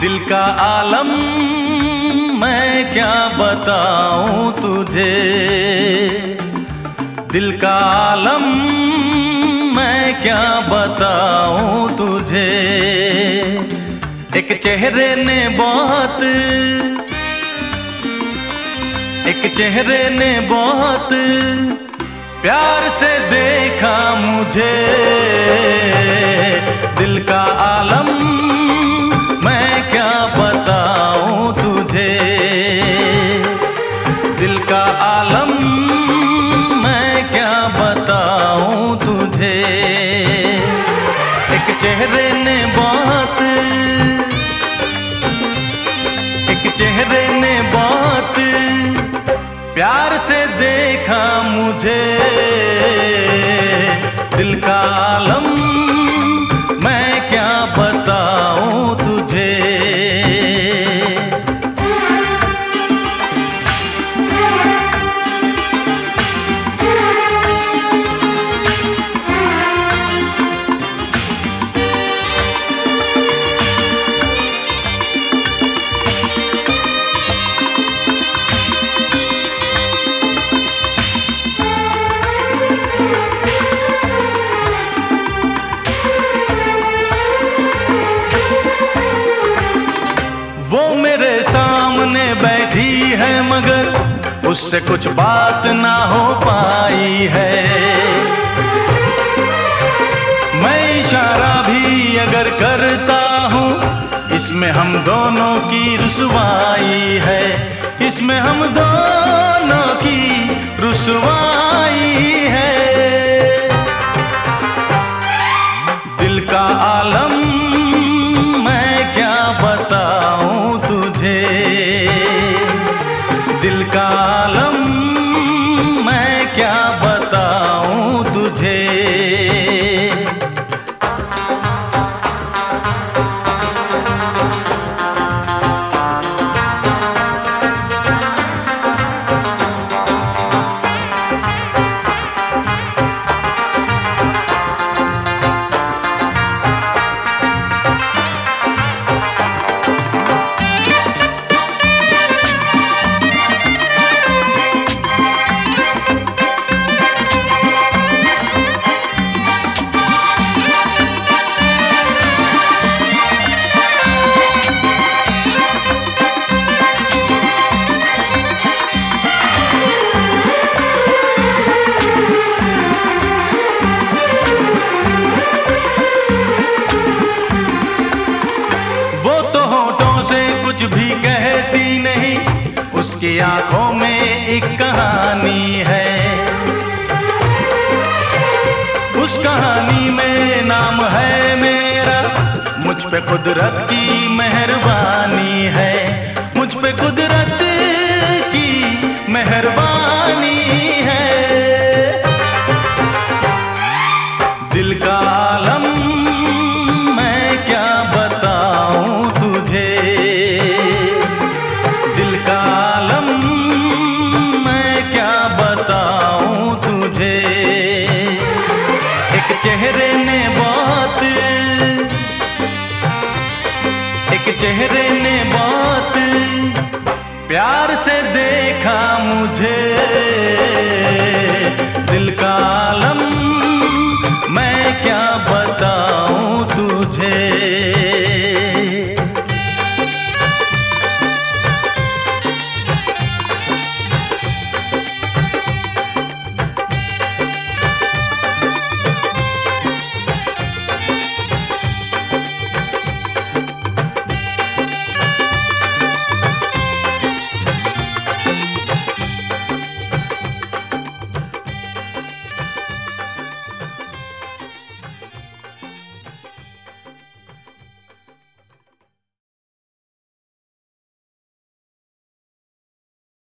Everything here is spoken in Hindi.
आलम, मैं क्या बताऊँ तुझे? दिल का आलम, मैं क्या बताऊँ तुझे? एक चेहरे ने बहुत, एक चेहरे ने बहुत प्यार से देखा मुझे। दिल का आलम एक चेहरे ने बहुत प्यार से देखा मुझे। दिल का आलम उससे कुछ बात ना हो पाई है। मैं इशारा भी अगर करता हूँ, इसमें हम दोनों की रुसवाई है। इसमें हम दोनों की रुसवाई है। दिल का आलम मैं क्या बताऊँ तुझे? दिल का होठों से कुछ भी कहती नहीं। उसकी आँखों में एक कहानी है। उस कहानी में नाम है मेरा। मुझ पे कुदरत की मेहरबानी है। मुझ पे कुदरत की मेहरबानी चेहरे ने बात प्यार से देखा